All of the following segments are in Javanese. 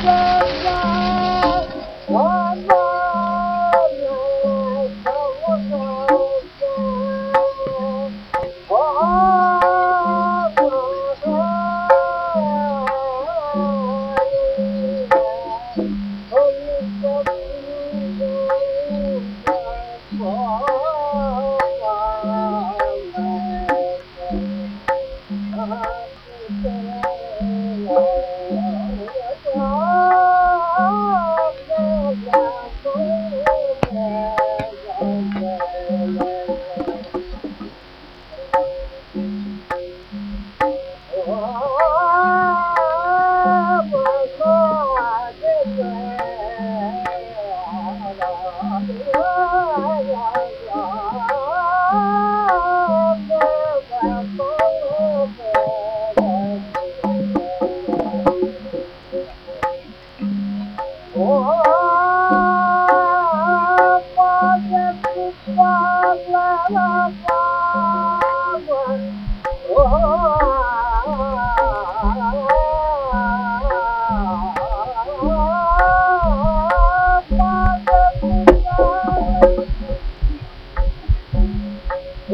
Bye.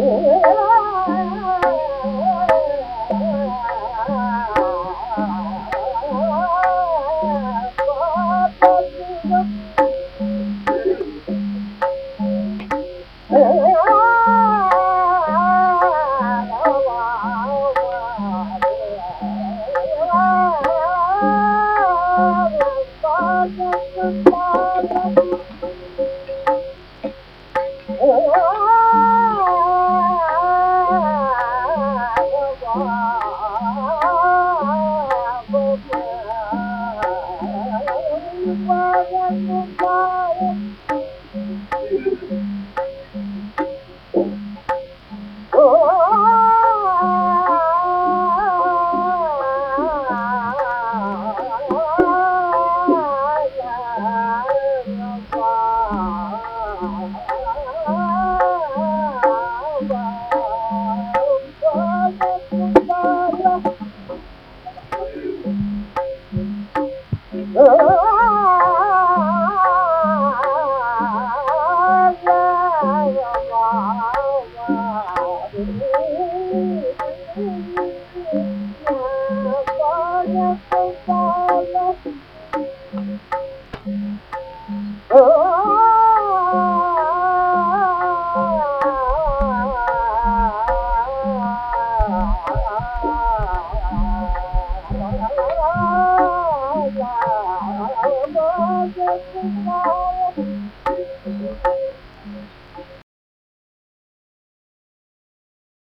Oh,